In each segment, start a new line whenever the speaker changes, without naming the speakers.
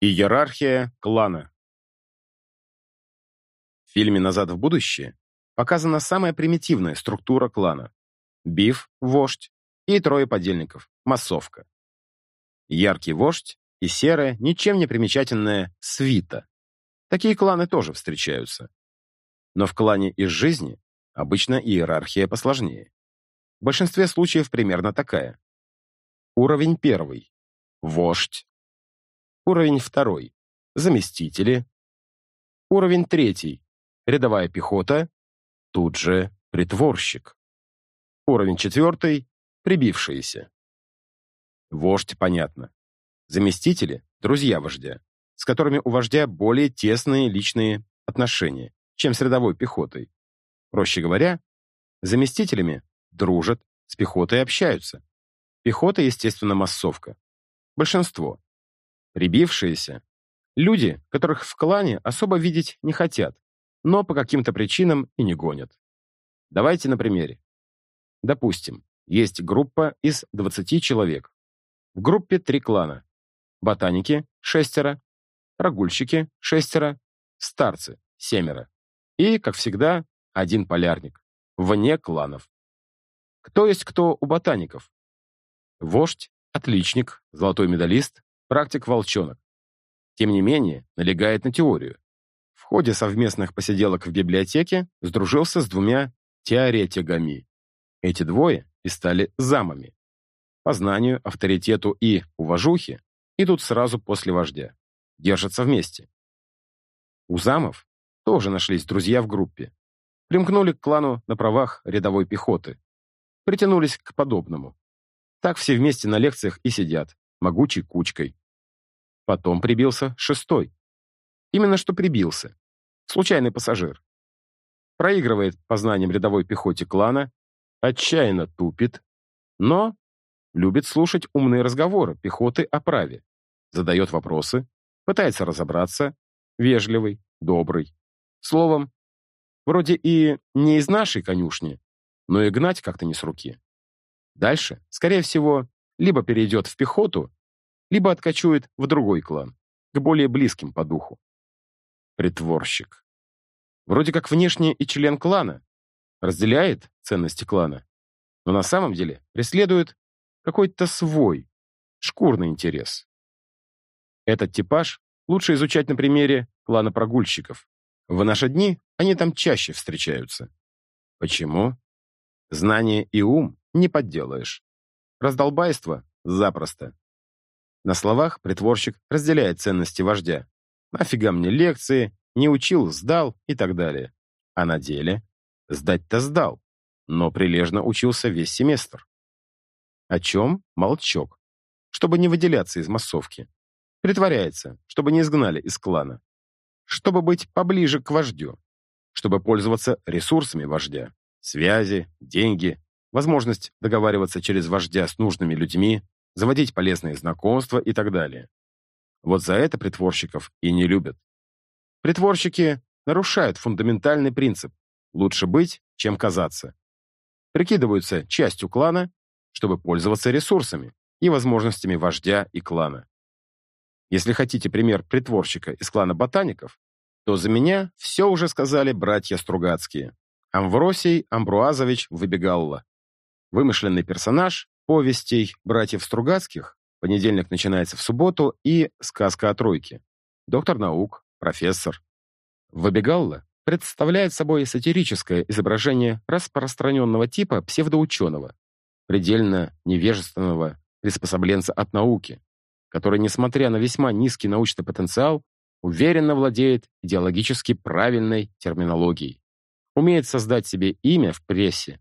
Иерархия клана. В фильме «Назад в будущее» показана самая примитивная структура клана. Биф, вождь и трое подельников, массовка. Яркий вождь и серая, ничем не примечательная свита. Такие кланы тоже встречаются. Но в клане из жизни обычно иерархия посложнее. В большинстве случаев примерно такая. Уровень первый. Вождь, Уровень второй. Заместители. Уровень третий. Рядовая пехота. Тут же притворщик. Уровень четвертый. Прибившиеся. Вождь, понятно. Заместители — друзья вождя, с которыми у вождя более тесные личные отношения, чем с рядовой пехотой. Проще говоря, заместителями дружат, с пехотой общаются. Пехота, естественно, массовка. Большинство. Прибившиеся — люди, которых в клане особо видеть не хотят, но по каким-то причинам и не гонят. Давайте на примере. Допустим, есть группа из 20 человек. В группе три клана. Ботаники — шестеро, прогульщики — шестеро, старцы — семеро. И, как всегда, один полярник. Вне кланов. Кто есть кто у ботаников? Вождь, отличник, золотой медалист, практик-волчонок. Тем не менее, налегает на теорию. В ходе совместных посиделок в библиотеке сдружился с двумя теоретиками. Эти двое и стали замами. По знанию, авторитету и уважухе идут сразу после вождя. Держатся вместе. У замов тоже нашлись друзья в группе. Примкнули к клану на правах рядовой пехоты. Притянулись к подобному. Так все вместе на лекциях и сидят, могучей кучкой. Потом прибился шестой. Именно что прибился. Случайный пассажир. Проигрывает по знаниям рядовой пехоте клана, отчаянно тупит, но любит слушать умные разговоры пехоты о праве, задает вопросы, пытается разобраться, вежливый, добрый. Словом, вроде и не из нашей конюшни, но и гнать как-то не с руки. Дальше, скорее всего, либо перейдет в пехоту, либо откачует в другой клан, к более близким по духу. Притворщик. Вроде как внешне и член клана, разделяет ценности клана, но на самом деле преследует какой-то свой, шкурный интерес. Этот типаж лучше изучать на примере клана прогульщиков. В наши дни они там чаще встречаются. Почему? Знание и ум не подделаешь. Раздолбайство — запросто. На словах притворщик разделяет ценности вождя. Нафига мне лекции, не учил, сдал и так далее. А на деле сдать-то сдал, но прилежно учился весь семестр. О чем? Молчок. Чтобы не выделяться из массовки. Притворяется, чтобы не изгнали из клана. Чтобы быть поближе к вождю. Чтобы пользоваться ресурсами вождя. Связи, деньги, возможность договариваться через вождя с нужными людьми, заводить полезные знакомства и так далее. Вот за это притворщиков и не любят. Притворщики нарушают фундаментальный принцип «лучше быть, чем казаться». Прикидываются частью клана, чтобы пользоваться ресурсами и возможностями вождя и клана. Если хотите пример притворщика из клана ботаников, то за меня все уже сказали братья Стругацкие. Амвросий Амбруазович Выбегалла. Вымышленный персонаж, повестей братьев Стругацких понедельник начинается в субботу и сказка о тройке. Доктор наук, профессор. Выбегалла представляет собой сатирическое изображение распространенного типа псевдоученого, предельно невежественного приспособленца от науки, который, несмотря на весьма низкий научный потенциал, уверенно владеет идеологически правильной терминологией, умеет создать себе имя в прессе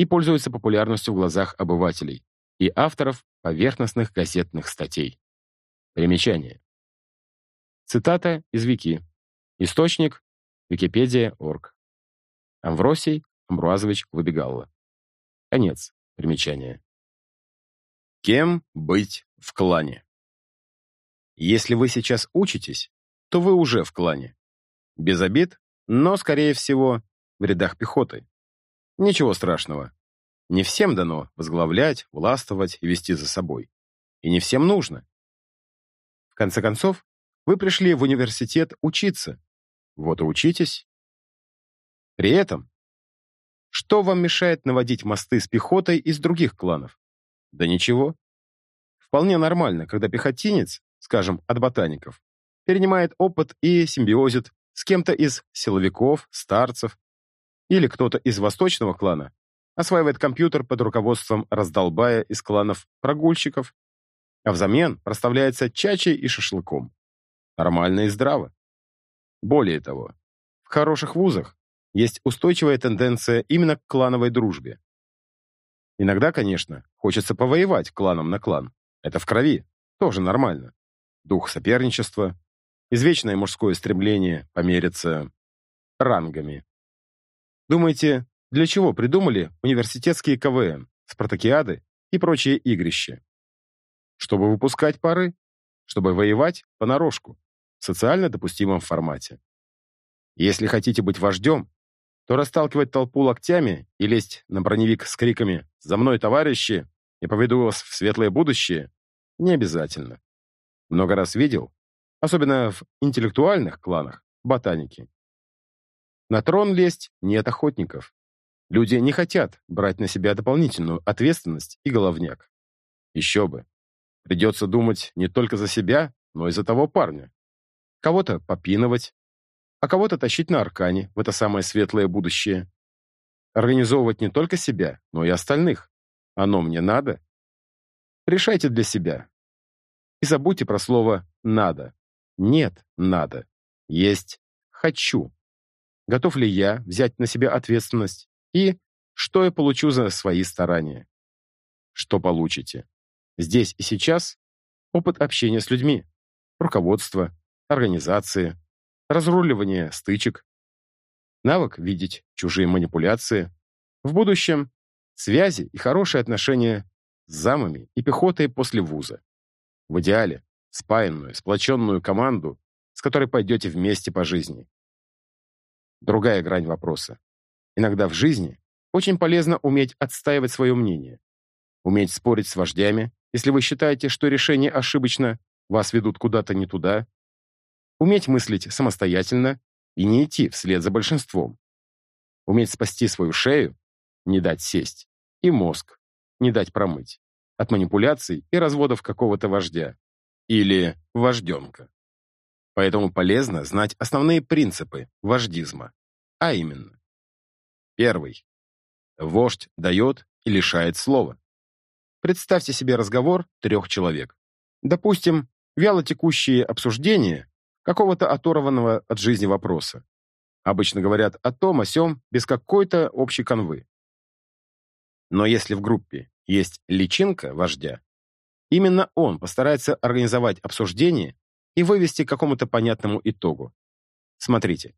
и пользуется популярностью в глазах обывателей и авторов поверхностных газетных статей. Примечание. Цитата из Вики. Источник – Википедия.орг. Амвросий Амбруазович Выбегалла. Конец примечания. Кем быть в клане? Если вы сейчас учитесь, то вы уже в клане. Без обид, но, скорее всего, в рядах пехоты. Ничего страшного. Не всем дано возглавлять, властвовать и вести за собой. И не всем нужно. В конце концов, Вы пришли в университет учиться. Вот и учитесь. При этом, что вам мешает наводить мосты с пехотой из других кланов? Да ничего. Вполне нормально, когда пехотинец, скажем, от ботаников, перенимает опыт и симбиозит с кем-то из силовиков, старцев или кто-то из восточного клана, осваивает компьютер под руководством раздолбая из кланов прогульщиков, а взамен проставляется чачей и шашлыком. Нормально и здраво. Более того, в хороших вузах есть устойчивая тенденция именно к клановой дружбе. Иногда, конечно, хочется повоевать кланом на клан. Это в крови, тоже нормально. Дух соперничества, извечное мужское стремление помериться рангами. Думаете, для чего придумали университетские КВН, спартакиады и прочие игрища? Чтобы выпускать пары? Чтобы воевать понарошку, в социально допустимом формате. Если хотите быть вождем, то расталкивать толпу локтями и лезть на броневик с криками «За мной, товарищи!» и поведу вас в светлое будущее не обязательно. Много раз видел, особенно в интеллектуальных кланах, ботаники. На трон лезть нет охотников. Люди не хотят брать на себя дополнительную ответственность и головняк. Еще бы. Придется думать не только за себя, но и за того парня. Кого-то попинывать, а кого-то тащить на аркане в это самое светлое будущее. Организовывать не только себя, но и остальных. Оно мне надо. Решайте для себя. И забудьте про слово «надо». Нет, надо. Есть «хочу». Готов ли я взять на себя ответственность? И что я получу за свои старания? Что получите? Здесь и сейчас опыт общения с людьми, руководство, организации, разруливание стычек, навык видеть чужие манипуляции, в будущем связи и хорошие отношения с замами и пехотой после вуза. В идеале спаянную, сплоченную команду, с которой пойдете вместе по жизни. Другая грань вопроса. Иногда в жизни очень полезно уметь отстаивать свое мнение, уметь спорить с вождями, если вы считаете, что решение ошибочно, вас ведут куда-то не туда, Уметь мыслить самостоятельно и не идти вслед за большинством. Уметь спасти свою шею, не дать сесть, и мозг, не дать промыть от манипуляций и разводов какого-то вождя или вожденка. Поэтому полезно знать основные принципы вождизма, а именно. Первый. Вождь дает и лишает слова. Представьте себе разговор трех человек. Допустим, вяло текущие обсуждения какого-то оторванного от жизни вопроса. Обычно говорят о том, о сём, без какой-то общей канвы. Но если в группе есть личинка вождя, именно он постарается организовать обсуждение и вывести к какому-то понятному итогу. Смотрите.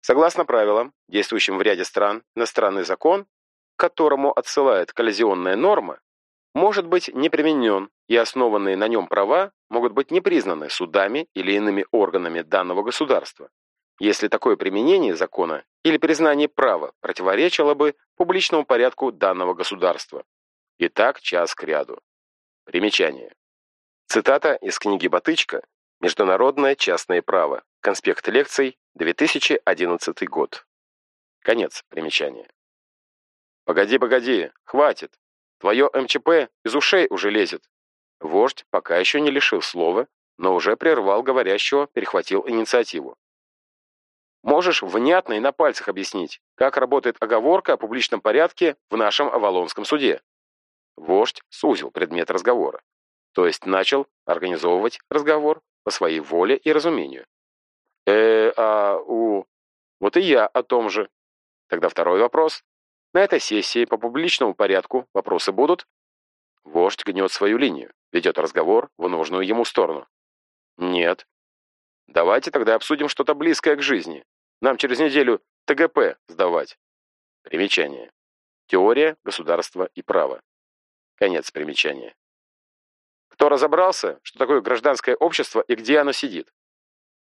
Согласно правилам, действующим в ряде стран, иностранный закон, к которому отсылает коллизионная норма, может быть не применен, и основанные на нем права могут быть не признаны судами или иными органами данного государства, если такое применение закона или признание права противоречило бы публичному порядку данного государства. Итак, час к ряду. Примечание. Цитата из книги Батычка «Международное частное право. Конспект лекций. 2011 год». Конец примечания. «Погоди, погоди, хватит. Твое МЧП из ушей уже лезет. Вождь пока еще не лишил слова, но уже прервал говорящего, перехватил инициативу. Можешь внятно и на пальцах объяснить, как работает оговорка о публичном порядке в нашем Авалонском суде? Вождь сузил предмет разговора, то есть начал организовывать разговор по своей воле и разумению. Э, а, у... Вот и я о том же. Тогда второй вопрос. На этой сессии по публичному порядку вопросы будут? Вождь гнет свою линию, ведет разговор в нужную ему сторону. Нет. Давайте тогда обсудим что-то близкое к жизни. Нам через неделю ТГП сдавать. Примечание. Теория, государства и право. Конец примечания. Кто разобрался, что такое гражданское общество и где оно сидит?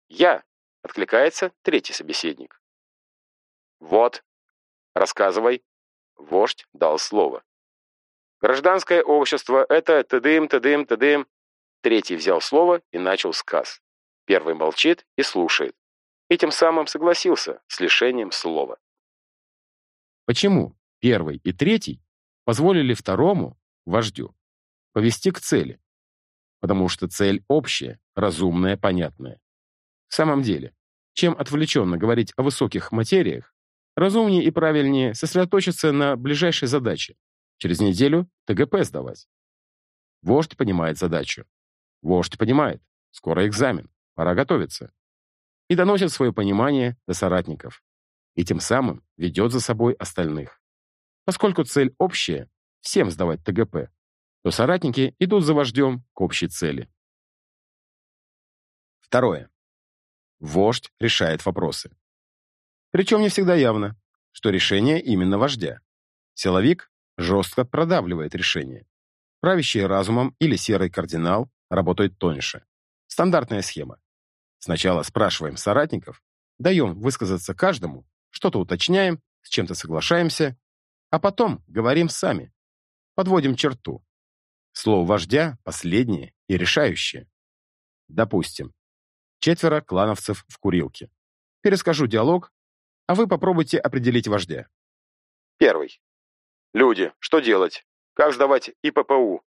Я, откликается третий собеседник. Вот. Рассказывай. Вождь дал слово. Гражданское общество — это тыдым, тыдым, тыдым. Третий взял слово и начал сказ. Первый молчит и слушает. И тем самым согласился с лишением слова. Почему первый и третий позволили второму, вождю, повести к цели? Потому что цель общая, разумная, понятная. В самом деле, чем отвлеченно говорить о высоких материях, разумнее и правильнее сосредоточиться на ближайшей задаче. Через неделю ТГП сдавать. Вождь понимает задачу. Вождь понимает. Скоро экзамен. Пора готовиться. И доносит свое понимание до соратников. И тем самым ведет за собой остальных. Поскольку цель общая — всем сдавать ТГП, то соратники идут за вождем к общей цели. Второе. Вождь решает вопросы. Причем не всегда явно, что решение именно вождя. Силовик жестко продавливает решение. Правящий разумом или серый кардинал работает тоньше. Стандартная схема. Сначала спрашиваем соратников, даем высказаться каждому, что-то уточняем, с чем-то соглашаемся, а потом говорим сами. Подводим черту. Слово вождя последнее и решающее. Допустим, четверо клановцев в курилке. Перескажу диалог, а вы попробуйте определить вождя. Первый. Люди, что делать? Как сдавать ИППУ?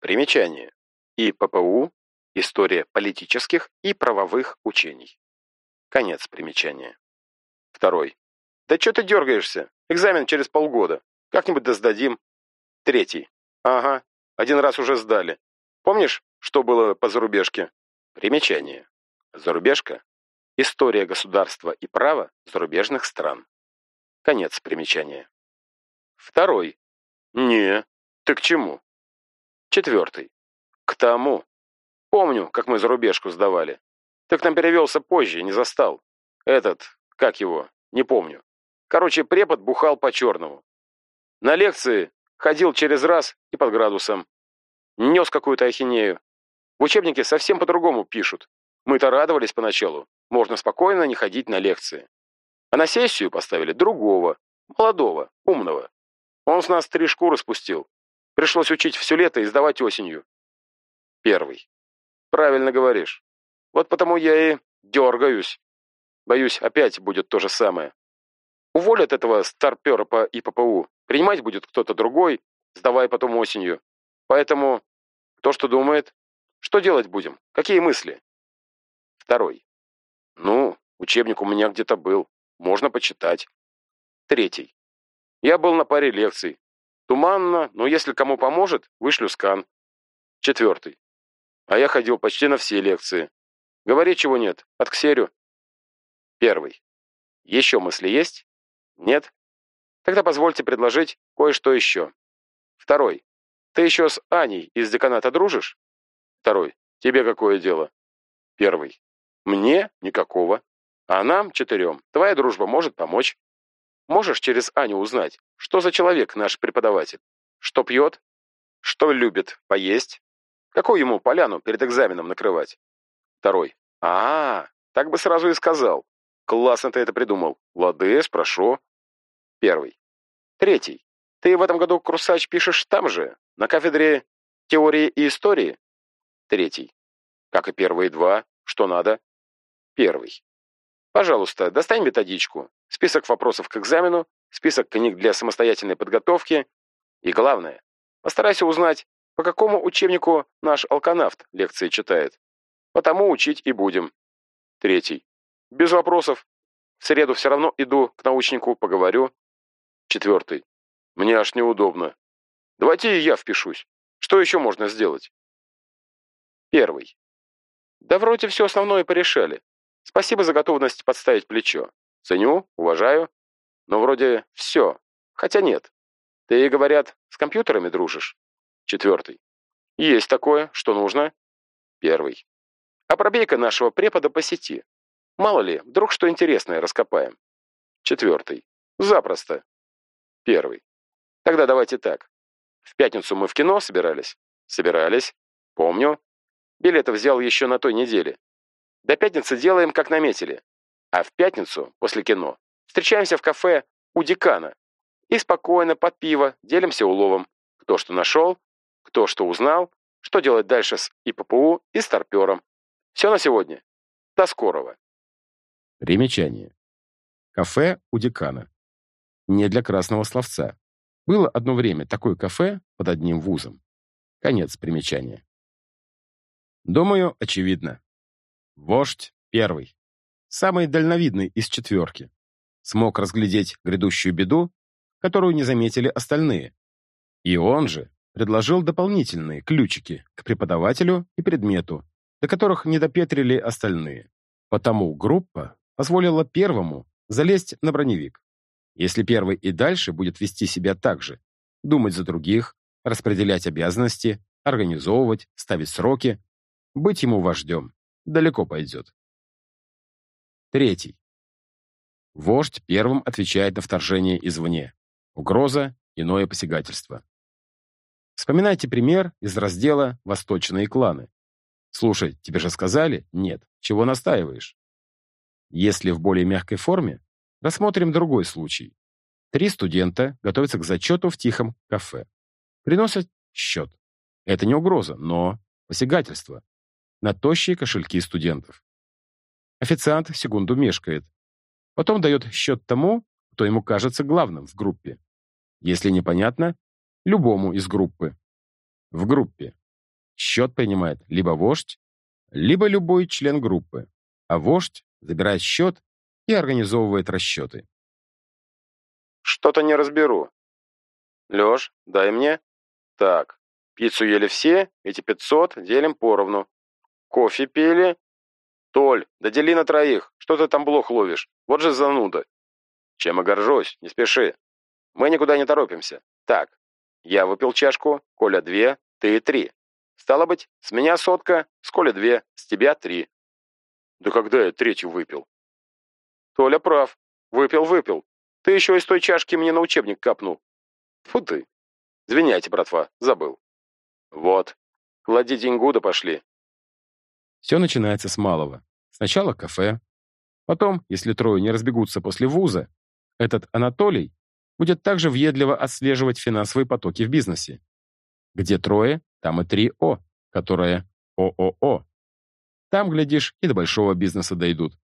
Примечание. ИППУ – история политических и правовых учений. Конец примечания. Второй. Да что ты дергаешься? Экзамен через полгода. Как-нибудь да сдадим. Третий. Ага, один раз уже сдали. Помнишь, что было по зарубежке? Примечание. Зарубежка – история государства и права зарубежных стран. Конец примечания. Второй. Не. Ты к чему? Четвертый. К тому. Помню, как мы зарубежку сдавали. Ты к нам перевелся позже, не застал. Этот, как его, не помню. Короче, препод бухал по-черному. На лекции ходил через раз и под градусом. Нес какую-то ахинею. В учебнике совсем по-другому пишут. Мы-то радовались поначалу. Можно спокойно не ходить на лекции. А на сессию поставили другого, молодого, умного. Он с нас три шкуры спустил. Пришлось учить все лето и сдавать осенью. Первый. Правильно говоришь. Вот потому я и дергаюсь. Боюсь, опять будет то же самое. Уволят этого старпера по ИППУ. Принимать будет кто-то другой, сдавая потом осенью. Поэтому кто что думает? Что делать будем? Какие мысли? Второй. Ну, учебник у меня где-то был. Можно почитать. Третий. Я был на паре лекций. Туманно, но если кому поможет, вышлю скан. Четвертый. А я ходил почти на все лекции. Говори, чего нет. От Ксерю. Первый. Еще мысли есть? Нет? Тогда позвольте предложить кое-что еще. Второй. Ты еще с Аней из деканата дружишь? Второй. Тебе какое дело? Первый. Мне? Никакого. А нам, четырем, твоя дружба может помочь. Можешь через Аню узнать, что за человек наш преподаватель? Что пьет? Что любит поесть? Какую ему поляну перед экзаменом накрывать? Второй. А, -а, -а так бы сразу и сказал. Классно ты это придумал. Лады, спрошу. Первый. Третий. Ты в этом году курсач пишешь там же, на кафедре теории и истории? Третий. Как и первые два. Что надо? Первый. Пожалуйста, достань методичку, список вопросов к экзамену, список книг для самостоятельной подготовки и, главное, постарайся узнать, по какому учебнику наш алканавт лекции читает. Потому учить и будем. Третий. Без вопросов. В среду все равно иду к научнику, поговорю. Четвертый. Мне аж неудобно. Давайте и я впишусь. Что еще можно сделать? Первый. Да вроде все основное порешали. Спасибо за готовность подставить плечо. Ценю, уважаю. Но вроде все. Хотя нет. Ты, говорят, с компьютерами дружишь? Четвертый. Есть такое. Что нужно? Первый. А пробей-ка нашего препода по сети. Мало ли, вдруг что интересное раскопаем. Четвертый. Запросто. Первый. Тогда давайте так. В пятницу мы в кино собирались? Собирались. Помню. Билеты взял еще на той неделе. До пятницы делаем, как наметили. А в пятницу, после кино, встречаемся в кафе у декана. И спокойно, под пиво, делимся уловом. Кто что нашел, кто что узнал, что делать дальше с ИППУ и старпером. Все на сегодня.
До скорого.
Примечание. Кафе у декана. Не для красного словца. Было одно время такое кафе под одним вузом. Конец примечания. Думаю, очевидно. Вождь первый. Самый дальновидный из четверки. Смог разглядеть грядущую беду, которую не заметили остальные. И он же предложил дополнительные ключики к преподавателю и предмету, до которых не допетрили остальные. Потому группа позволила первому залезть на броневик. Если первый и дальше будет вести себя так же, думать за других, распределять обязанности, организовывать, ставить сроки, быть ему вождем, далеко пойдет. Третий. Вождь первым отвечает на вторжение извне. Угроза, иное посягательство. Вспоминайте пример из раздела «Восточные кланы». Слушай, тебе же сказали? Нет. Чего настаиваешь? Если в более мягкой форме, рассмотрим другой случай. Три студента готовятся к зачету в тихом кафе. Приносят счет. Это не угроза, но посягательство на тощие кошельки студентов. Официант секунду мешкает. Потом дает счет тому, кто ему кажется главным в группе. Если непонятно, любому из группы. В группе. Счет принимает либо вождь, либо любой член группы, а вождь забирает счет и организовывает расчеты.
Что-то не разберу. Лёш, дай мне. Так, пиццу ели все, эти 500 делим поровну. Кофе пили. Толь, да дели на троих. Что ты там блох ловишь? Вот же зануда. Чем и горжусь, не спеши. Мы никуда не торопимся. Так, я выпил чашку, Коля две, ты три. Стало быть, с меня сотка, с Коля две, с тебя три. Да когда я третью выпил? Толя прав. Выпил-выпил. Ты еще из той чашки мне на учебник капнул. Фу ты. Извиняйте, братва, забыл. Вот. Клади деньгу да пошли.
Все начинается с малого. Сначала кафе. Потом, если трое не разбегутся после вуза, этот Анатолий будет также въедливо отслеживать финансовые потоки в бизнесе. Где трое, там и три О, которое ООО. Там, глядишь, и до большого бизнеса дойдут.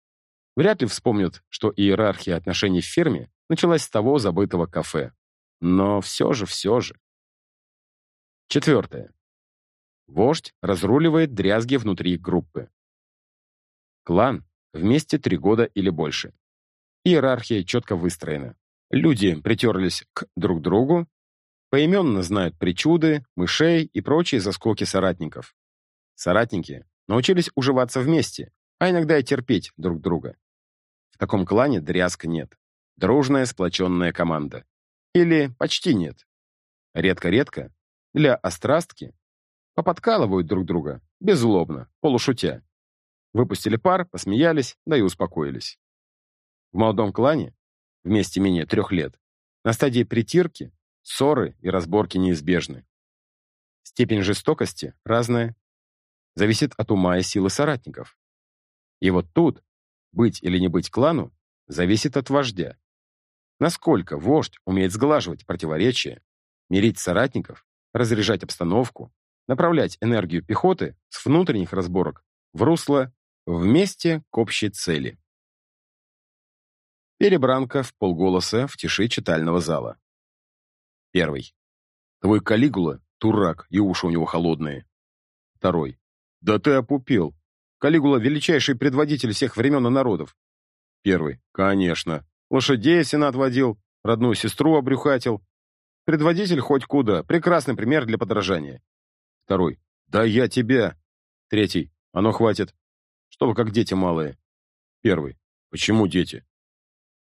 Вряд ли вспомнят, что иерархия отношений в фирме началась с того забытого кафе. Но все же, все же. Четвертое. Вождь разруливает дрязги внутри группы. Клан вместе три года или больше. Иерархия четко выстроена. Люди притерлись к друг другу, поименно знают причуды, мышей и прочие заскоки соратников. Соратники научились уживаться вместе, а иногда и терпеть друг друга. В таком клане дрязг нет. Дружная сплоченная команда. Или почти нет. Редко-редко, для острастки, поподкалывают друг друга, беззлобно, полушутя. Выпустили пар, посмеялись, да и успокоились. В молодом клане, вместе менее трех лет, на стадии притирки, ссоры и разборки неизбежны. Степень жестокости разная, зависит от ума и силы соратников. И вот тут быть или не быть клану зависит от вождя. Насколько вождь умеет сглаживать противоречия, мирить соратников, разряжать обстановку, направлять энергию пехоты с внутренних разборок в русло вместе к общей цели. Перебранка в полголоса в тиши читального зала. Первый. Твой Калигула — турак, и уши у него холодные. Второй. Да ты опупел. Калигула — величайший предводитель всех времен и народов. Первый. Конечно. Лошадей сенат водил, родную сестру обрюхатил. Предводитель хоть куда. Прекрасный пример для подражания. Второй. Да я тебя. Третий. Оно хватит. Что вы как дети малые. Первый. Почему дети?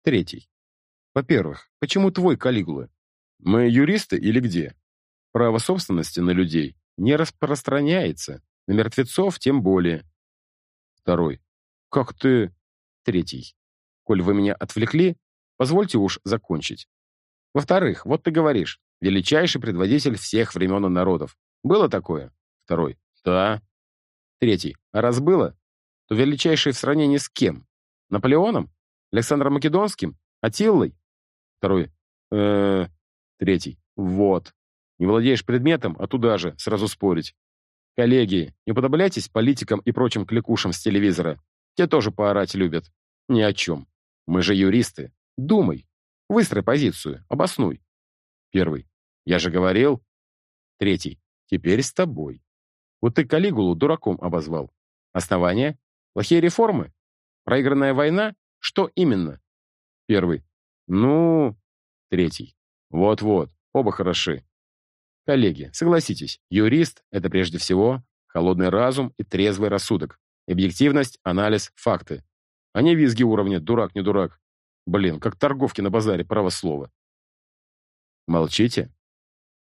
Третий. Во-первых, почему твой Калигула? Мы юристы или где? Право собственности на людей не распространяется, на мертвецов тем более. Второй. Как ты... Третий. Коль вы меня отвлекли, позвольте уж закончить. Во-вторых, вот ты говоришь, величайший предводитель всех времен и народов. Было такое? Второй. Да. Третий. А раз было, то величайший в сравнении с кем? Наполеоном? Александром Македонским? Атиллой? Второй. Э, Третий. Вот. Не владеешь предметом, а туда же, сразу спорить. Коллеги, не уподобляйтесь политикам и прочим кликушам с телевизора. Те тоже поорать любят. Ни о чем. Мы же юристы. Думай. Выстрой позицию. Обоснуй. Первый. Я же говорил. Третий. Теперь с тобой. Вот ты Калигулу дураком обозвал. Основания? Плохие реформы? Проигранная война? Что именно? Первый. Ну... Третий. Вот-вот. Оба хороши. Коллеги, согласитесь, юрист — это прежде всего холодный разум и трезвый рассудок. Объективность, анализ, факты. А не визги уровня «дурак, не дурак». Блин, как торговки на базаре, право слова. Молчите?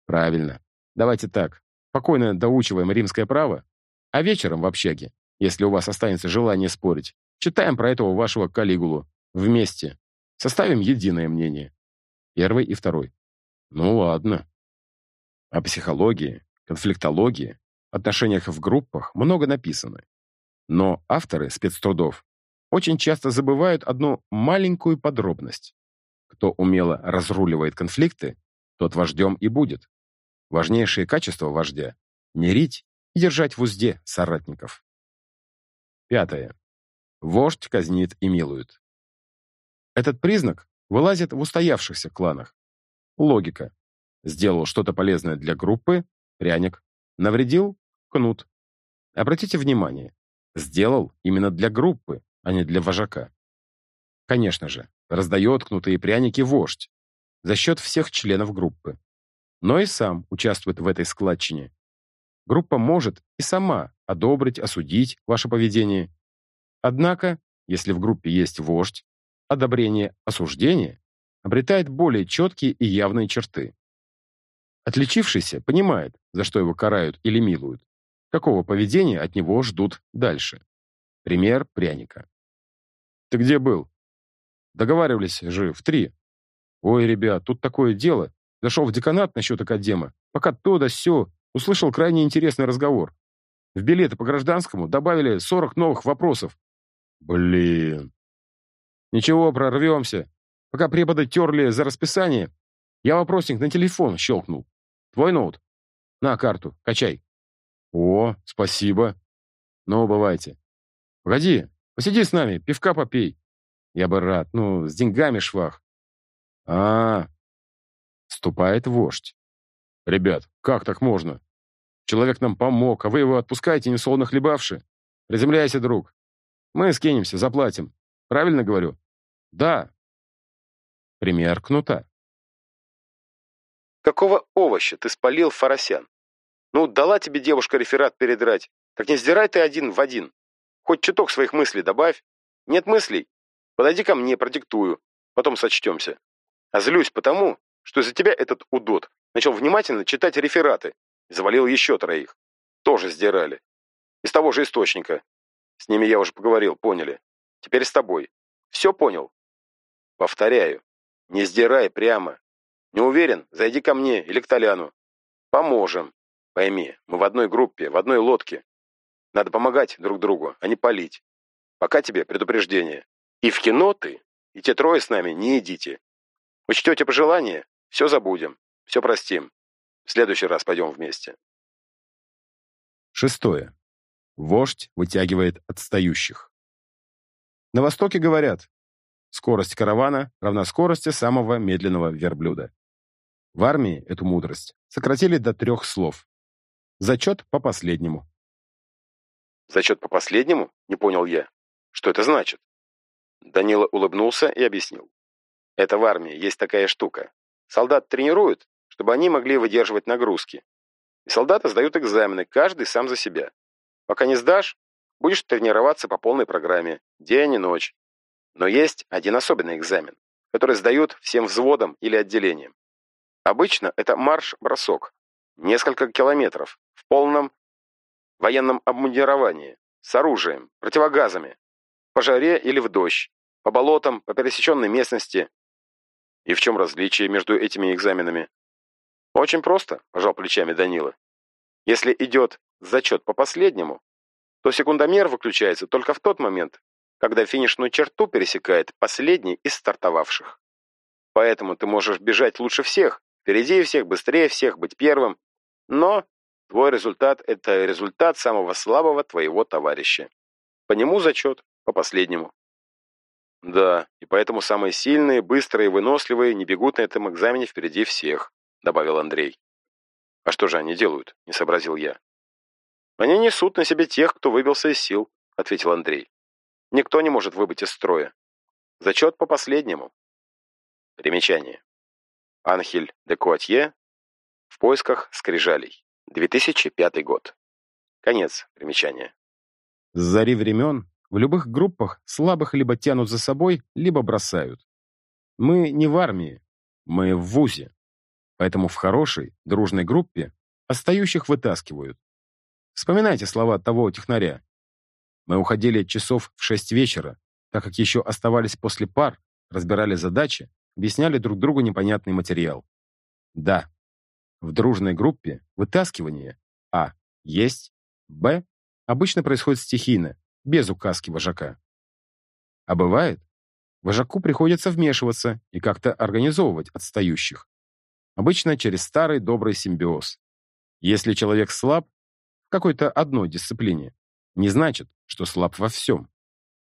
Правильно. Давайте так. Спокойно доучиваем римское право, а вечером в общаге, если у вас останется желание спорить, читаем про этого вашего Калигулу. Вместе. Составим единое мнение. Первый и второй. Ну ладно. О психологии, конфликтологии, отношениях в группах много написано. Но авторы спецтрудов очень часто забывают одну маленькую подробность. Кто умело разруливает конфликты, тот вождем и будет. Важнейшее качество вождя — мирить и держать в узде соратников. Пятое. Вождь казнит и милует. Этот признак вылазит в устоявшихся кланах. Логика. Сделал что-то полезное для группы — пряник. Навредил — кнут. Обратите внимание, сделал именно для группы, а не для вожака. Конечно же, раздает кнутые пряники вождь за счет всех членов группы. Но и сам участвует в этой складчине. Группа может и сама одобрить, осудить ваше поведение. Однако, если в группе есть вождь, одобрение, осуждение обретает более четкие и явные черты. Отличившийся понимает, за что его карают или милуют, какого поведения от него ждут дальше. Пример пряника. «Ты где был?» «Договаривались же в три». «Ой, ребят, тут такое дело. Зашел в деканат насчет академа. Пока то да сё, услышал крайне интересный разговор. В билеты по гражданскому добавили 40 новых вопросов. Блин. Ничего, прорвемся. Пока преподы терли за расписание, я вопросник на телефон щелкнул. Твой ноут? На карту, качай. О, спасибо. Ну, бывайте. Погоди, посиди с нами, пивка попей. Я бы рад, ну, с деньгами швах. А, Вступает вождь. Ребят, как так можно? Человек нам помог, а вы его отпускаете, несолоно хлебавши. Приземляйся, друг. Мы скинемся, заплатим. Правильно говорю? Да. Пример кнута.
Какого овоща ты спалил, Фарасян? Ну, дала тебе девушка реферат передрать. Так не сдирай ты один в один. Хоть чуток своих мыслей добавь. Нет мыслей? Подойди ко мне, продиктую. Потом сочтемся. А злюсь потому, что из-за тебя этот удот начал внимательно читать рефераты и завалил еще троих. Тоже сдирали. Из того же источника. С ними я уже поговорил, поняли. Теперь с тобой. Все понял? Повторяю. Не сдирай прямо. Не уверен? Зайди ко мне или к Толяну. Поможем. Пойми, мы в одной группе, в одной лодке. Надо помогать друг другу, а не палить. Пока тебе предупреждение. И в кино ты, и те трое с нами не идите. Учтете пожелания, все забудем, все простим. В следующий раз пойдем вместе.
Шестое. Вождь вытягивает отстающих. На Востоке говорят, скорость каравана равна скорости самого медленного верблюда. В армии эту мудрость сократили до трех слов. Зачет по последнему.
Зачет по последнему? Не понял я. Что это значит? Данила улыбнулся и объяснил. Это в армии есть такая штука. Солдат тренируют, чтобы они могли выдерживать нагрузки. И солдаты сдают экзамены, каждый сам за себя. Пока не сдашь, будешь тренироваться по полной программе, день и ночь. Но есть один особенный экзамен, который сдают всем взводам или отделениям. Обычно это марш-бросок. Несколько километров в полном военном обмундировании, с оружием, противогазами, по жаре или в дождь, по болотам, по пересеченной местности. И в чем различие между этими экзаменами? Очень просто, пожал плечами Данила. Если идет зачет по последнему, то секундомер выключается только в тот момент, когда финишную черту пересекает последний из стартовавших. Поэтому ты можешь бежать лучше всех, впереди всех, быстрее всех, быть первым, но твой результат – это результат самого слабого твоего товарища. По нему зачет, по последнему. Да, и поэтому самые сильные, быстрые, выносливые не бегут на этом экзамене впереди всех, добавил Андрей. А что же они делают? Не сообразил я. Они несут на себе тех, кто выбился из сил, ответил Андрей. Никто не может выбыть из строя. Зачет по последнему. Примечание. Анхель де Куатье в поисках скрижалей. 2005 год. Конец примечания.
С зари времен в любых группах слабых либо тянут за собой, либо бросают. Мы не в армии, мы в ВУЗе. Поэтому в хорошей, дружной группе остающих вытаскивают. Вспоминайте слова того технаря. Мы уходили часов в шесть вечера, так как еще оставались после пар, разбирали задачи, объясняли друг другу непонятный материал. Да, в дружной группе вытаскивание А. Есть, Б. Обычно происходит стихийно, без указки вожака. А бывает, вожаку приходится вмешиваться и как-то организовывать отстающих. Обычно через старый добрый симбиоз. Если человек слаб в какой-то одной дисциплине, не значит, что слаб во всем.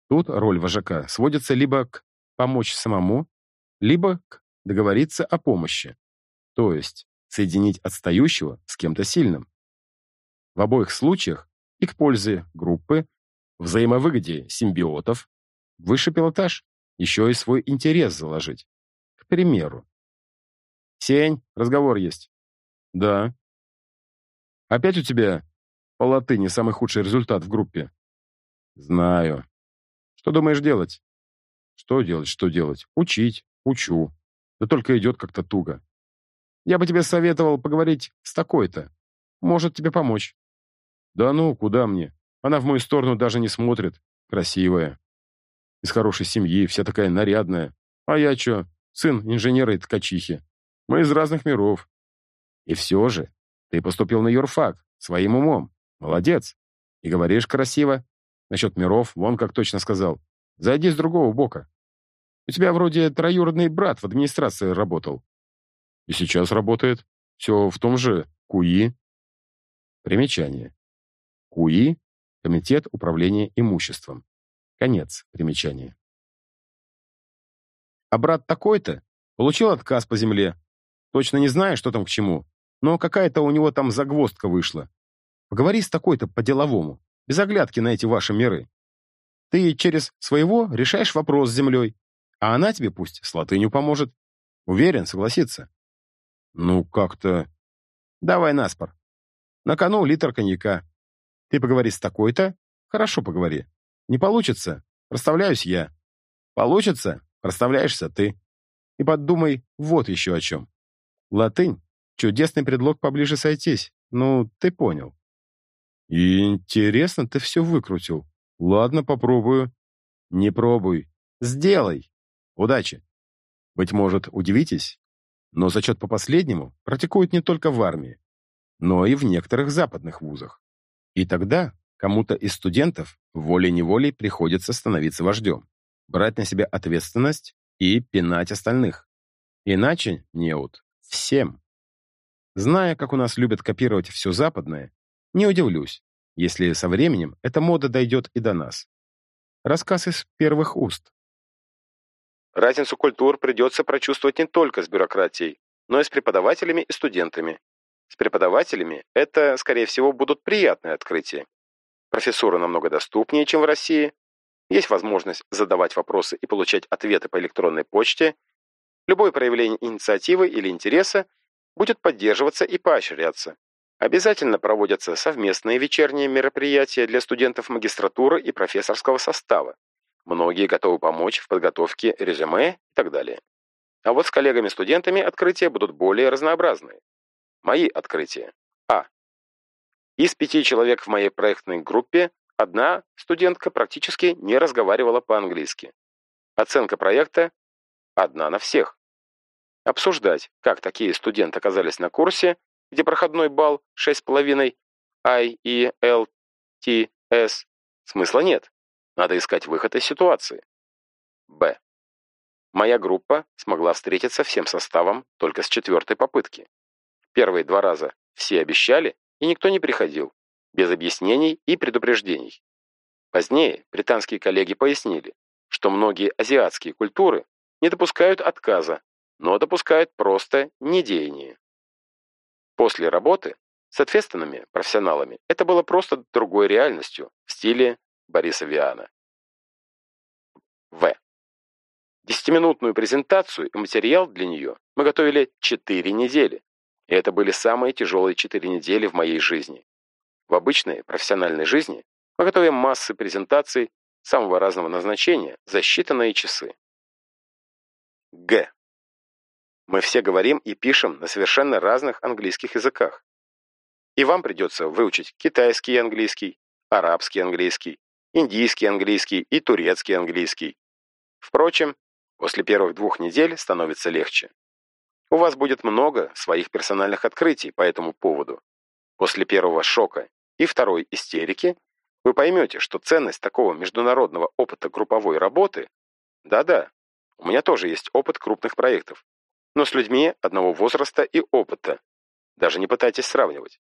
Тут роль вожака сводится либо к помочь самому, либо к договориться о помощи, то есть соединить отстающего с кем-то сильным. В обоих случаях и к пользе группы, взаимовыгоде симбиотов, высший пилотаж еще и свой интерес заложить. К примеру. «Сень, разговор есть». «Да». «Опять у тебя по латыни самый худший результат в группе?» «Знаю. Что думаешь делать?» «Что делать, что делать? Учить. Учу. Да только идет как-то туго. Я бы тебе советовал поговорить с такой-то. Может тебе помочь. Да ну, куда мне? Она в мою сторону даже не смотрит. Красивая. Из хорошей семьи, вся такая нарядная. А я чё? Сын инженера и ткачихи. Мы из разных миров. И все же, ты поступил на юрфак, своим умом. Молодец. И говоришь красиво. Насчет миров, вон как точно сказал. Зайди с другого бока. У тебя вроде троюродный брат в администрации работал. И сейчас работает. Все в том же КУИ. Примечание. КУИ – Комитет управления имуществом. Конец примечания. А брат такой-то получил отказ по земле. Точно не знаю, что там к чему, но какая-то у него там загвоздка вышла. Поговори с такой-то по-деловому, без оглядки на эти ваши миры. Ты через своего решаешь вопрос с землей, а она тебе пусть с латынью поможет. Уверен, согласится. Ну, как-то... Давай наспор. На кону литр коньяка. Ты поговори с такой-то? Хорошо поговори. Не получится? Проставляюсь я. Получится? Проставляешься ты. И подумай вот еще о чем. Латынь — чудесный предлог поближе сойтись. Ну, ты понял. Интересно ты все выкрутил. Ладно, попробую. Не пробуй. Сделай. Удачи! Быть может, удивитесь, но зачет по последнему практикуют не только в армии, но и в некоторых западных вузах. И тогда кому-то из студентов волей-неволей приходится становиться вождем, брать на себя ответственность и пинать остальных. Иначе, неуд, всем. Зная, как у нас любят копировать все западное, не удивлюсь, если со временем эта мода дойдет и до нас. Рассказ из первых уст.
Разницу культур придется прочувствовать не только с бюрократией, но и с преподавателями и студентами. С преподавателями это, скорее всего, будут приятные открытия. Профессура намного доступнее, чем в России. Есть возможность задавать вопросы и получать ответы по электронной почте. Любое проявление инициативы или интереса будет поддерживаться и поощряться. Обязательно проводятся совместные вечерние мероприятия для студентов магистратуры и профессорского состава. Многие готовы помочь в подготовке резюме и так далее. А вот с коллегами-студентами открытия будут более разнообразные. Мои открытия. А. Из пяти человек в моей проектной группе одна студентка практически не разговаривала по-английски. Оценка проекта одна на всех. Обсуждать, как такие студенты оказались на курсе, где проходной балл 6,5 IELTS, смысла нет. Надо искать выход из ситуации. Б. Моя группа смогла встретиться всем составом только с четвертой попытки. Первые два раза все обещали, и никто не приходил, без объяснений и предупреждений. Позднее британские коллеги пояснили, что многие азиатские культуры не допускают отказа, но допускают просто недеяние. После работы с ответственными профессионалами это было просто другой реальностью в стиле Бориса Виана. В. Десятиминутную презентацию и материал для нее мы готовили 4 недели. И это были самые тяжелые 4 недели в моей жизни. В обычной профессиональной жизни мы готовим массы презентаций самого разного назначения за считанные часы. Г. Мы все говорим и пишем на совершенно разных английских языках. И вам придется выучить китайский английский, арабский английский, индийский английский и турецкий английский. Впрочем, После первых двух недель становится легче. У вас будет много своих персональных открытий по этому поводу. После первого шока и второй истерики вы поймете, что ценность такого международного опыта групповой работы да-да, у меня тоже есть опыт крупных проектов, но с людьми одного возраста и опыта. Даже не пытайтесь сравнивать.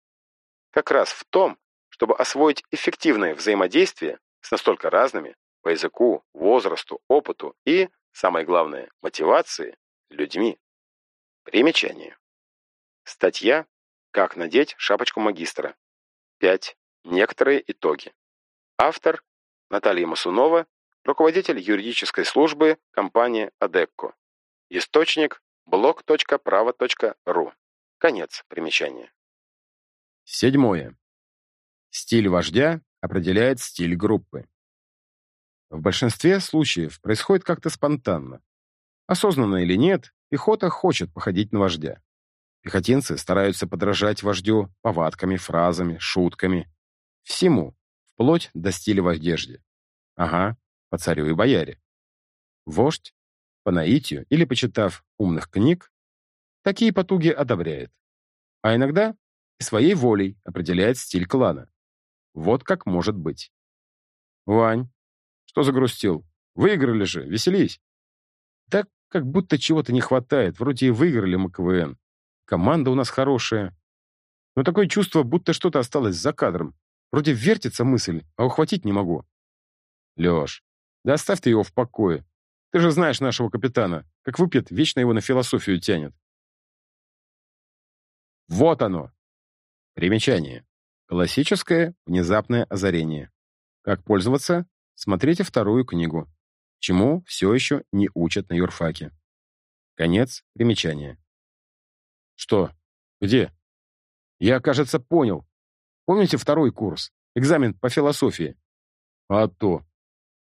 Как раз в том, чтобы освоить эффективное взаимодействие с настолько разными по языку, возрасту, опыту и Самое главное – мотивации людьми. Примечание. Статья «Как надеть шапочку магистра». 5. Некоторые итоги. Автор Наталья Масунова, руководитель юридической службы компании «Адекко». Источник blog.право.ру. Конец примечания.
Седьмое. Стиль вождя определяет стиль группы. В большинстве случаев происходит как-то спонтанно. Осознанно или нет, пехота хочет походить на вождя. Пехотинцы стараются подражать вождю повадками, фразами, шутками. Всему, вплоть до стиля в одежде. Ага, по царю и бояре. Вождь, по наитию или почитав умных книг, такие потуги одобряет. А иногда и своей волей определяет стиль клана. Вот как может быть. Вань, что загрустил? Выиграли же, веселись. Так, как будто чего-то не хватает. Вроде и выиграли мы КВН. Команда у нас хорошая. Но такое чувство, будто что-то осталось за кадром. Вроде вертится мысль, а ухватить не могу. Леш, да оставь ты его в покое. Ты же знаешь нашего капитана. Как выпьет, вечно его на философию тянет. Вот оно. Примечание. Классическое внезапное озарение. Как пользоваться? Смотрите вторую книгу. Чему все еще не учат на юрфаке. Конец примечания. Что? Где? Я, кажется, понял. Помните второй курс? Экзамен по философии? А то.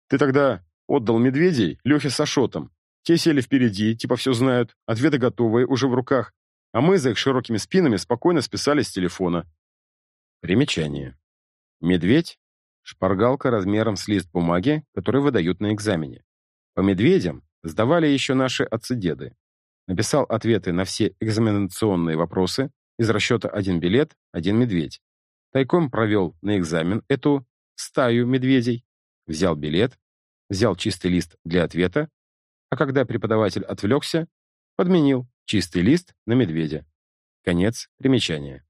Ты тогда отдал медведей Лехе с Ашотом. Те сели впереди, типа все знают, ответы готовые, уже в руках. А мы за их широкими спинами спокойно списали с телефона. Примечание. Медведь Шпаргалка размером с лист бумаги, который выдают на экзамене. По медведям сдавали еще наши отцы-деды. Написал ответы на все экзаменационные вопросы из расчета «один билет, один медведь». Тайком провел на экзамен эту стаю медведей, взял билет, взял чистый лист для ответа, а когда преподаватель отвлекся, подменил чистый лист на медведя. Конец примечания.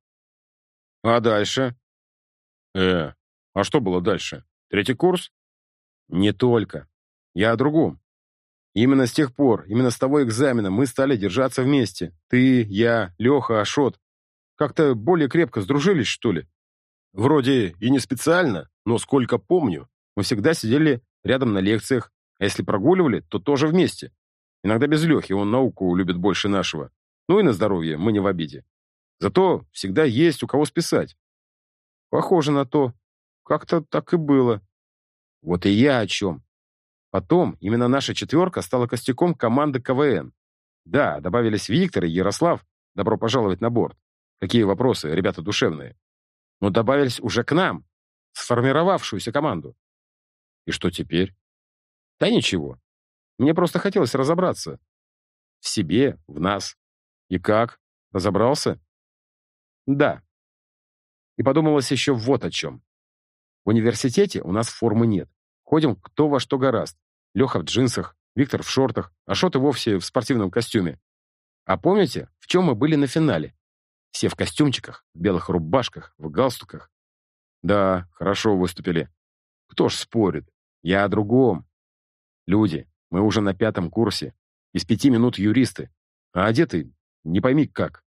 А дальше? Э, а что было дальше? Третий курс? Не только. Я о другом. Именно с тех пор, именно с того экзамена мы стали держаться вместе. Ты, я, Леха, Ашот. Как-то более крепко сдружились, что ли? Вроде и не специально, но сколько помню, мы всегда сидели рядом на лекциях, а если прогуливали, то тоже вместе. Иногда без Лехи, он науку любит больше нашего. Ну и на здоровье, мы не в обиде. Зато всегда есть у кого списать. Похоже на то, как-то так и было. Вот и я о чем. Потом именно наша четверка стала костяком команды КВН. Да, добавились Виктор и Ярослав. Добро пожаловать на борт. Какие вопросы, ребята душевные. Но добавились уже к нам, сформировавшуюся команду. И что теперь? Да ничего. Мне просто хотелось разобраться. В себе, в нас. И как? Разобрался? Да. И подумалось еще вот о чем. В университете у нас формы нет. Ходим кто во что гораст. Леха в джинсах, Виктор в шортах, а Шот и вовсе в спортивном костюме. А помните, в чем мы были на финале? Все в костюмчиках, в белых рубашках, в галстуках. Да, хорошо выступили. Кто ж спорит? Я о другом. Люди, мы уже на пятом курсе. Из пяти минут юристы. А одеты не пойми как.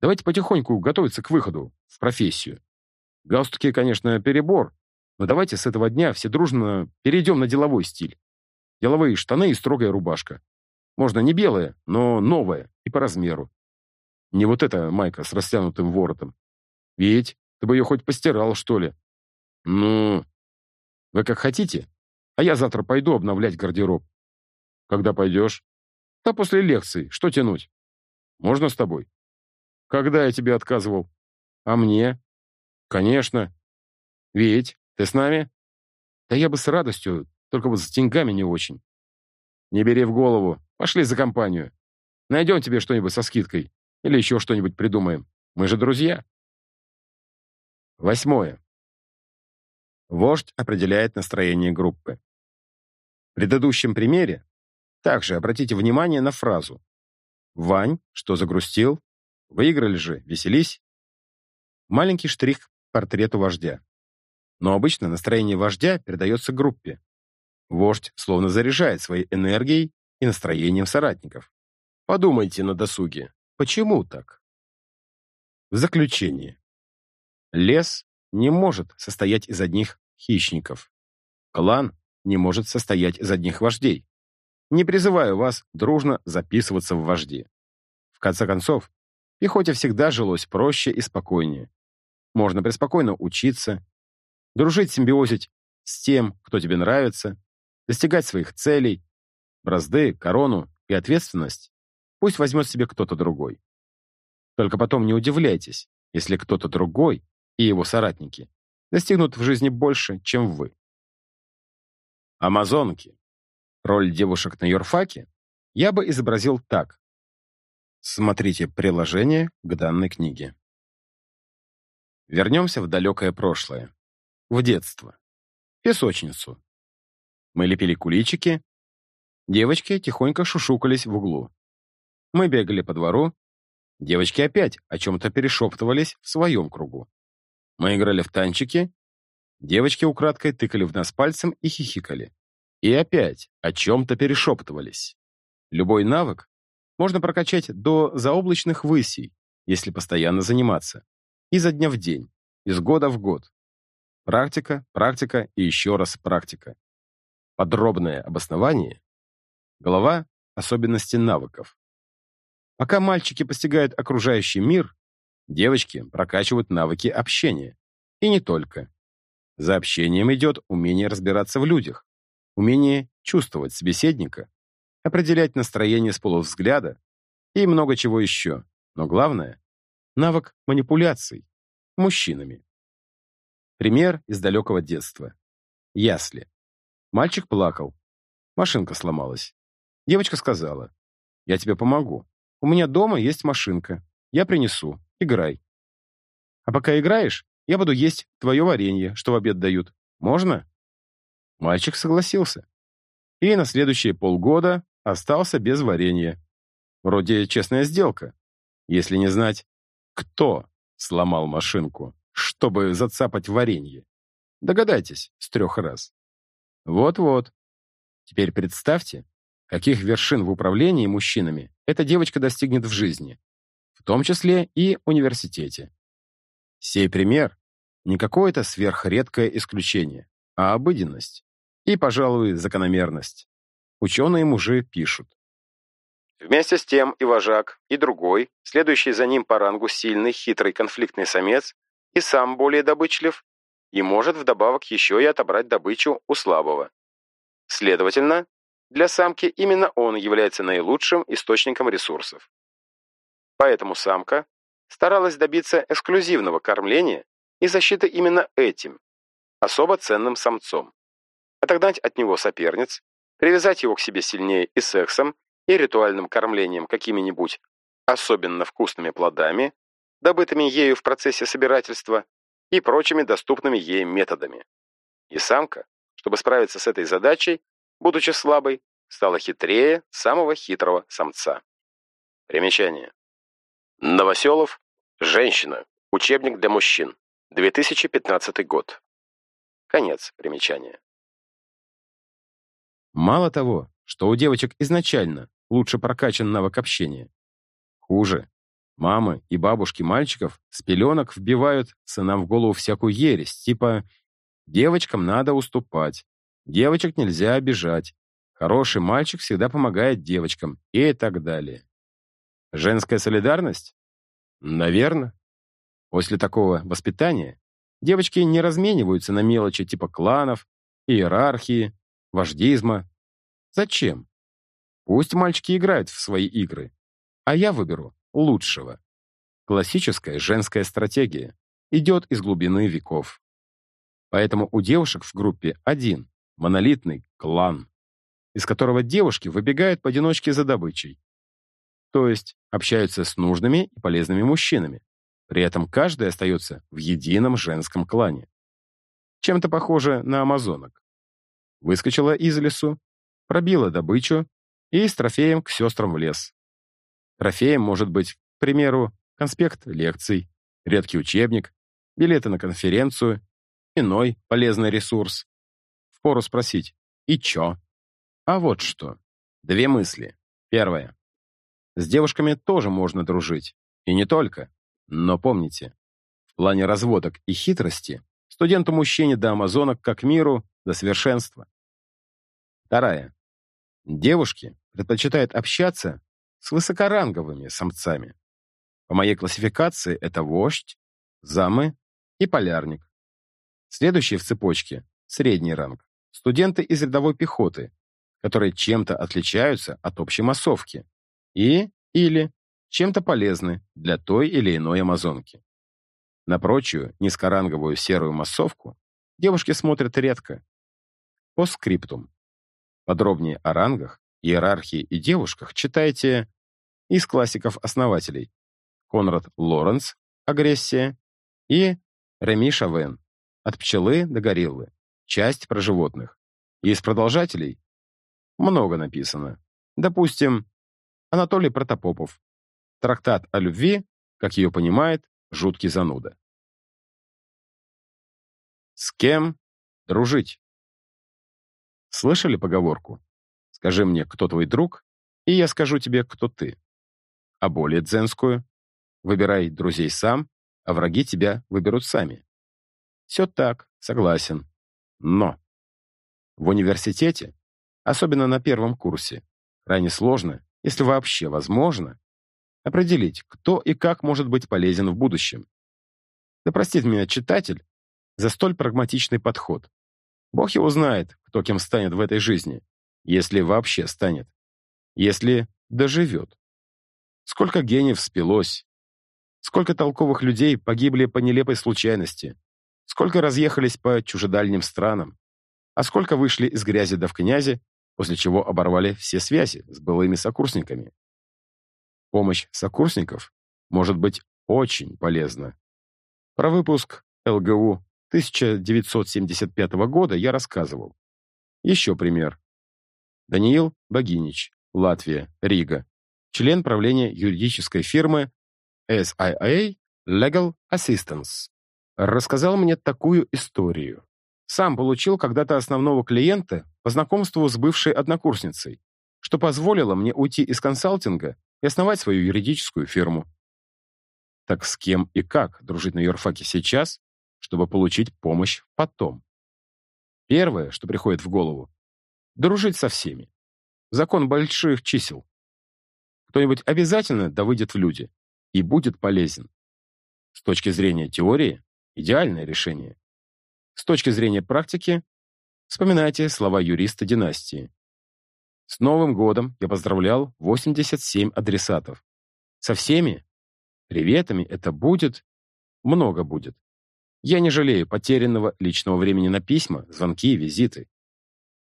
Давайте потихоньку готовиться к выходу в профессию. Галстуки, конечно, перебор, но давайте с этого дня все дружно перейдем на деловой стиль. Деловые штаны и строгая рубашка. Можно не белая, но новая и по размеру. Не вот эта майка с растянутым воротом. Ведь ты бы ее хоть постирал, что ли. Ну, вы как хотите, а я завтра пойду обновлять гардероб. Когда пойдешь? Да после лекции, что тянуть? Можно с тобой? Когда я тебе отказывал? А мне? Конечно. Ведь, ты с нами? Да я бы с радостью, только вот с деньгами не очень. Не бери в голову. Пошли за компанию. Найдем тебе что-нибудь со скидкой. Или еще что-нибудь придумаем. Мы же друзья. Восьмое. Вождь определяет настроение группы. В предыдущем примере также обратите внимание на фразу «Вань, что загрустил? Выиграли же, веселись?» Маленький штрих к портрету вождя. Но обычно настроение вождя передается группе. Вождь словно заряжает своей энергией и настроением соратников. Подумайте на досуге, почему так? В заключение. Лес не может состоять из одних хищников. Клан не может состоять из одних вождей. Не призываю вас дружно записываться в вожди. В конце концов, пехоте всегда жилось проще и спокойнее. Можно преспокойно учиться, дружить, симбиозить с тем, кто тебе нравится, достигать своих целей, бразды, корону и ответственность пусть возьмет себе кто-то другой. Только потом не удивляйтесь, если кто-то другой и его соратники достигнут в жизни больше, чем вы. Амазонки. Роль девушек на юрфаке я бы изобразил так. Смотрите приложение к данной книге. Вернемся в далекое прошлое. В детство. Песочницу. Мы лепили куличики. Девочки тихонько шушукались в углу. Мы бегали по двору. Девочки опять о чем-то перешептывались в своем кругу. Мы играли в танчики. Девочки украдкой тыкали в нас пальцем и хихикали. И опять о чем-то перешептывались. Любой навык можно прокачать до заоблачных высей, если постоянно заниматься. Изо дня в день, из года в год. Практика, практика и еще раз практика. Подробное обоснование. Глава «Особенности навыков». Пока мальчики постигают окружающий мир, Девочки прокачивают навыки общения. И не только. За общением идет умение разбираться в людях, умение чувствовать собеседника, определять настроение с полувзгляда и много чего еще. Но главное — навык манипуляций мужчинами. Пример из далекого детства. Ясли. Мальчик плакал. Машинка сломалась. Девочка сказала, «Я тебе помогу. У меня дома есть машинка. Я принесу. Играй. А пока играешь, я буду есть твое варенье, что в обед дают. Можно?» Мальчик согласился. И на следующие полгода остался без варенья. Вроде честная сделка. Если не знать, кто сломал машинку, чтобы зацапать варенье. Догадайтесь с трех раз. Вот-вот. Теперь представьте, каких вершин в управлении мужчинами эта девочка достигнет в жизни в том числе и университете. Сей пример не какое-то сверхредкое исключение, а обыденность и, пожалуй, закономерность. Ученые-мужи пишут.
Вместе с тем и вожак, и другой, следующий за ним по рангу сильный, хитрый, конфликтный самец, и сам более добычлив, и может вдобавок еще и отобрать добычу у слабого. Следовательно, для самки именно он является наилучшим источником ресурсов. Поэтому самка старалась добиться эксклюзивного кормления и защиты именно этим, особо ценным самцом. Отогнать от него соперниц, привязать его к себе сильнее и сексом, и ритуальным кормлением какими-нибудь особенно вкусными плодами, добытыми ею в процессе собирательства, и прочими доступными ей методами. И самка, чтобы справиться с этой задачей, будучи слабой, стала хитрее самого хитрого самца. Примечание. Новоселов. Женщина. Учебник для мужчин. 2015 год. Конец примечания.
Мало того, что у девочек изначально лучше прокачан навык общения. Хуже. Мамы и бабушки мальчиков с пеленок вбивают сынам в голову всякую ересь, типа «девочкам надо уступать», «девочек нельзя обижать», «хороший мальчик всегда помогает девочкам» и так далее. Женская солидарность? Наверное. После такого воспитания девочки не размениваются на мелочи типа кланов, иерархии, вождизма. Зачем? Пусть мальчики играют в свои игры, а я выберу лучшего. Классическая женская стратегия идет из глубины веков. Поэтому у девушек в группе один, монолитный клан, из которого девушки выбегают поодиночке за добычей. То есть общаются с нужными и полезными мужчинами. При этом каждый остается в едином женском клане. Чем-то похоже на амазонок. Выскочила из лесу, пробила добычу и с трофеем к сестрам в лес. Трофеем может быть, к примеру, конспект лекций, редкий учебник, билеты на конференцию, иной полезный ресурс. Впору спросить «И чё?» А вот что. Две мысли. Первое. С девушками тоже можно дружить. И не только. Но помните, в плане разводок и хитрости студенту-мужчине до амазонок как миру, до совершенства. Вторая. Девушки предпочитают общаться с высокоранговыми самцами. По моей классификации это вождь, замы и полярник. Следующие в цепочке — средний ранг. Студенты из рядовой пехоты, которые чем-то отличаются от общей массовки и или чем-то полезны для той или иной амазонки. На прочую низкоранговую серую массовку девушки смотрят редко. По скриптум. Подробнее о рангах, иерархии и девушках читайте из классиков-основателей Конрад Лоренц «Агрессия» и Реми Шавен «От пчелы до гориллы. Часть про животных». Из продолжателей много написано. Допустим, Анатолий Протопопов. Трактат о любви, как ее понимает, жуткий зануда. С кем дружить? Слышали поговорку? Скажи мне, кто твой друг, и я скажу тебе, кто ты. А более дзенскую? Выбирай друзей сам, а враги тебя выберут сами. Все так, согласен. Но в университете, особенно на первом курсе, крайне сложно, если вообще возможно, определить, кто и как может быть полезен в будущем. Да простит меня читатель за столь прагматичный подход. Бог его знает, кто кем станет в этой жизни, если вообще станет, если доживет. Сколько гениев спилось, сколько толковых людей погибли по нелепой случайности, сколько разъехались по чужедальним странам, а сколько вышли из грязи да в князи, после чего оборвали все связи с былыми сокурсниками. Помощь сокурсников может быть очень полезна. Про выпуск ЛГУ 1975 года я рассказывал. Еще пример. Даниил Богинич, Латвия, Рига. Член правления юридической фирмы SIA Legal Assistance. Рассказал мне такую историю. Сам получил когда-то основного клиента по знакомству с бывшей однокурсницей, что позволило мне уйти из консалтинга и основать свою юридическую фирму. Так с кем и как дружить на юрфаке сейчас, чтобы получить помощь потом. Первое, что приходит в голову — дружить со всеми. Закон больших чисел. Кто-нибудь обязательно да выйдет в люди и будет полезен. С точки зрения теории — идеальное решение. С точки зрения практики — вспоминайте слова юриста династии. С Новым годом я поздравлял 87 адресатов. Со всеми приветами это будет, много будет. Я не жалею потерянного личного времени на письма, звонки и визиты.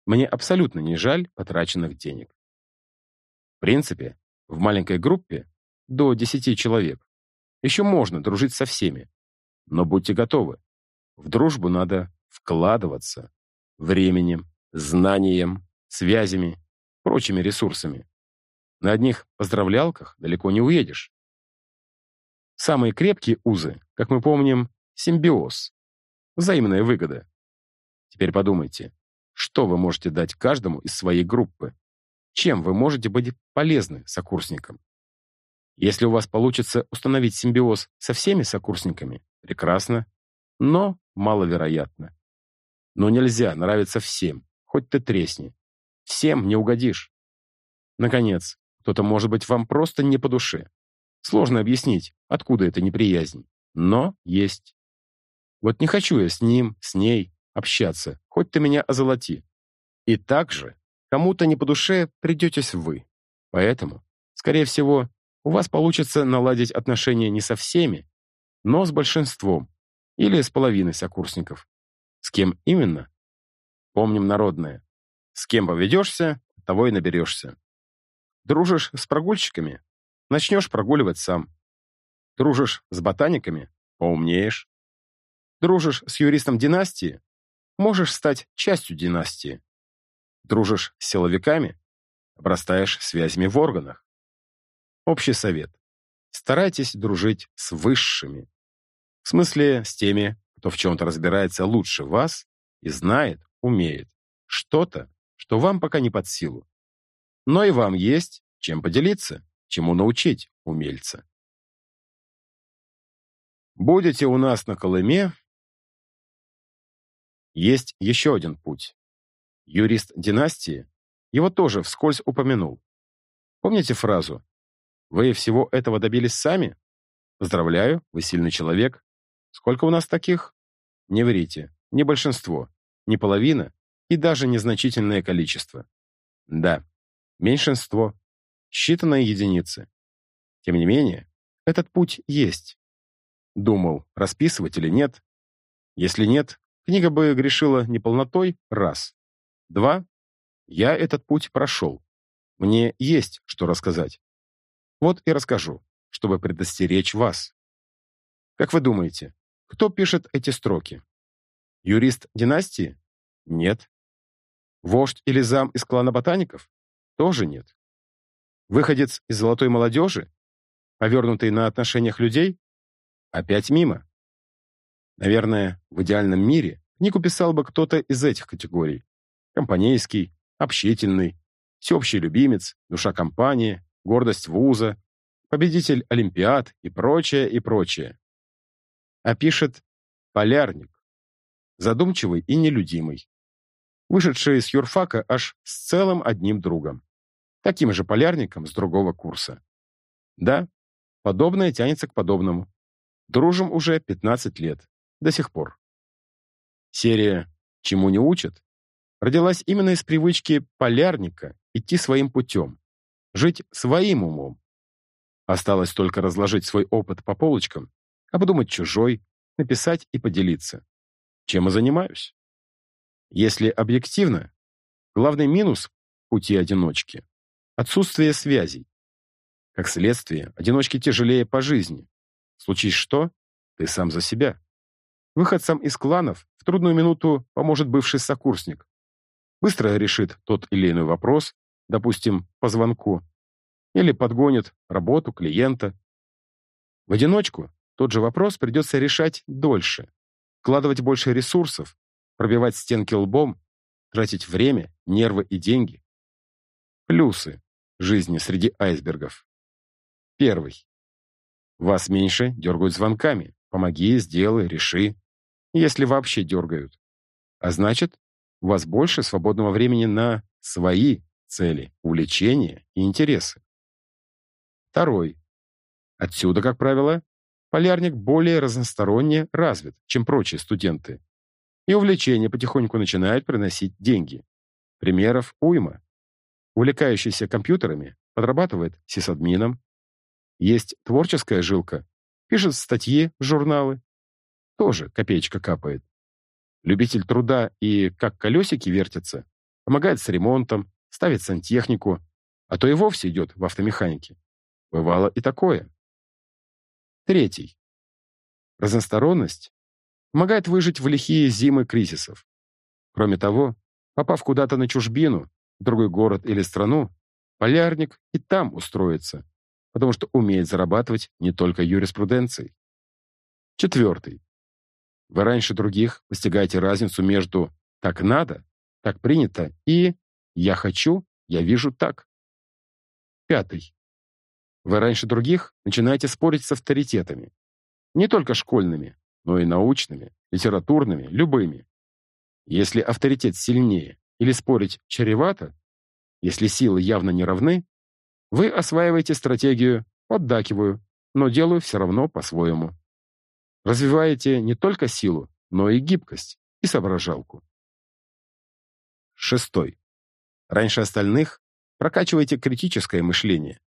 Мне абсолютно не жаль потраченных денег. В принципе, в маленькой группе до 10 человек еще можно дружить со всеми. Но будьте готовы. В дружбу надо вкладываться временем, знанием, связями, прочими ресурсами. На одних поздравлялках далеко не уедешь. Самые крепкие узы, как мы помним, симбиоз, взаимная выгода. Теперь подумайте, что вы можете дать каждому из своей группы? Чем вы можете быть полезны сокурсникам? Если у вас получится установить симбиоз со всеми сокурсниками, прекрасно, но маловероятно. Но нельзя нравиться всем, хоть ты тресни. Всем не угодишь. Наконец, кто-то может быть вам просто не по душе. Сложно объяснить, откуда эта неприязнь, но есть. Вот не хочу я с ним, с ней общаться, хоть ты меня озолоти. И также кому-то не по душе придетесь вы. Поэтому, скорее всего, у вас получится наладить отношения не со всеми, но с большинством или с половиной сокурсников. С кем именно? Помним народное. С кем поведешься, того и наберешься. Дружишь с прогульщиками? Начнешь прогуливать сам. Дружишь с ботаниками? Поумнеешь. Дружишь с юристом династии? Можешь стать частью династии. Дружишь с силовиками? Обрастаешь связями в органах. Общий совет. Старайтесь дружить с высшими. В смысле, с теми, кто в чем-то разбирается лучше вас и знает, умеет что-то, что вам пока не под силу. Но и вам есть чем поделиться, чему научить умельца. Будете у нас на Колыме, есть еще один путь. Юрист династии его тоже вскользь упомянул. Помните фразу «Вы всего этого добились сами? Поздравляю, вы сильный человек. Сколько у нас таких?» Не врите, не большинство, не половина и даже незначительное количество. Да, меньшинство, считанные единицы. Тем не менее, этот путь есть. Думал, расписывать или нет. Если нет, книга бы грешила неполнотой – раз. Два. Я этот путь прошел. Мне есть что рассказать. Вот и расскажу, чтобы предостеречь вас. Как вы думаете, кто пишет эти строки? Юрист династии? Нет. Вождь или зам из клана ботаников? Тоже нет. Выходец из золотой молодежи? Повернутый на отношениях людей? Опять мимо. Наверное, в идеальном мире книгу писал бы кто-то из этих категорий. Компанейский, общительный, всеобщий любимец, душа компании, гордость вуза, победитель олимпиад и прочее, и прочее а пишет «полярник», задумчивый и нелюдимый, вышедший из юрфака аж с целым одним другом, таким же полярником с другого курса. Да, подобное тянется к подобному. Дружим уже 15 лет, до сих пор. Серия «Чему не учат» родилась именно из привычки полярника идти своим путем, жить своим умом. Осталось только разложить свой опыт по полочкам обдумать чужой, написать и поделиться. Чем и занимаюсь. Если объективно, главный минус пути одиночки – отсутствие связей. Как следствие, одиночке тяжелее по жизни. Случись что, ты сам за себя. Выходцам из кланов в трудную минуту поможет бывший сокурсник. Быстро решит тот или иной вопрос, допустим, по звонку, или подгонит работу клиента. В одиночку тот же вопрос придется решать дольше, вкладывать больше ресурсов, пробивать стенки лбом, тратить время, нервы и деньги. Плюсы жизни среди айсбергов. Первый. Вас меньше дергают звонками. Помоги, сделай, реши. Если вообще дергают. А значит, у вас больше свободного времени на свои цели, увлечения и интересы. Второй. Отсюда, как правило, полярник более разносторонне развит, чем прочие студенты. И увлечение потихоньку начинает приносить деньги. Примеров уйма. Увлекающийся компьютерами подрабатывает сисадмином. Есть творческая жилка, пишет статьи в журналы. Тоже копеечка капает. Любитель труда и как колесики вертятся, помогает с ремонтом, ставит сантехнику, а то и вовсе идет в автомеханике. Бывало и такое. Третий. Разносторонность помогает выжить в лихие зимы кризисов. Кроме того, попав куда-то на чужбину, в другой город или страну, полярник и там устроится, потому что умеет зарабатывать не только юриспруденцией. Четвертый. Вы раньше других постигаете разницу между Так надо, так принято и я хочу, я вижу так. Пятый. Вы раньше других начинаете спорить с авторитетами. Не только школьными, но и научными, литературными, любыми. Если авторитет сильнее или спорить чревато, если силы явно не равны, вы осваиваете стратегию «поддакиваю, но делаю все равно по-своему». Развиваете не только силу, но и гибкость и соображалку. Шестой. Раньше остальных прокачивайте критическое мышление.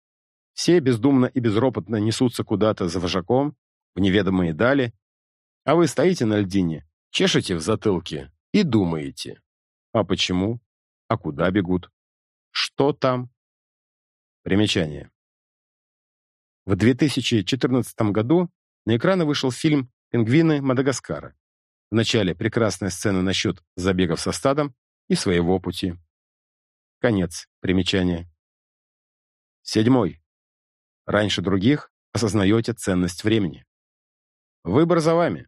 Все бездумно и безропотно несутся куда-то за вожаком, в неведомые дали, а вы стоите на льдине, чешете в затылке и думаете. А почему? А куда бегут? Что там? Примечание. В 2014 году на экраны вышел фильм «Пингвины Мадагаскара». В начале прекрасная сцена насчет забегов со стадом и своего пути. Конец примечания. Седьмой. Раньше других осознаете ценность времени. Выбор за вами.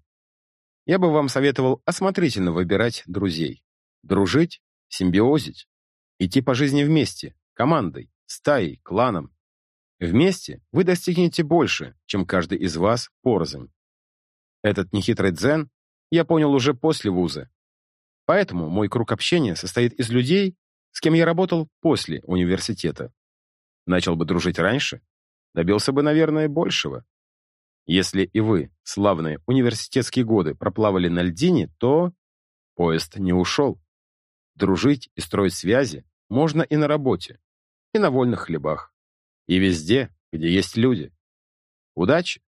Я бы вам советовал осмотрительно выбирать друзей. Дружить, симбиозить, идти по жизни вместе, командой, стаей, кланом. Вместе вы достигнете больше, чем каждый из вас порознь. Этот нехитрый дзен я понял уже после вуза. Поэтому мой круг общения состоит из людей, с кем я работал после университета. Начал бы дружить раньше, добился бы, наверное, большего. Если и вы, славные университетские годы, проплавали на льдине, то поезд не ушел. Дружить и строить связи можно и на работе, и на вольных хлебах, и везде, где есть люди. Удачи!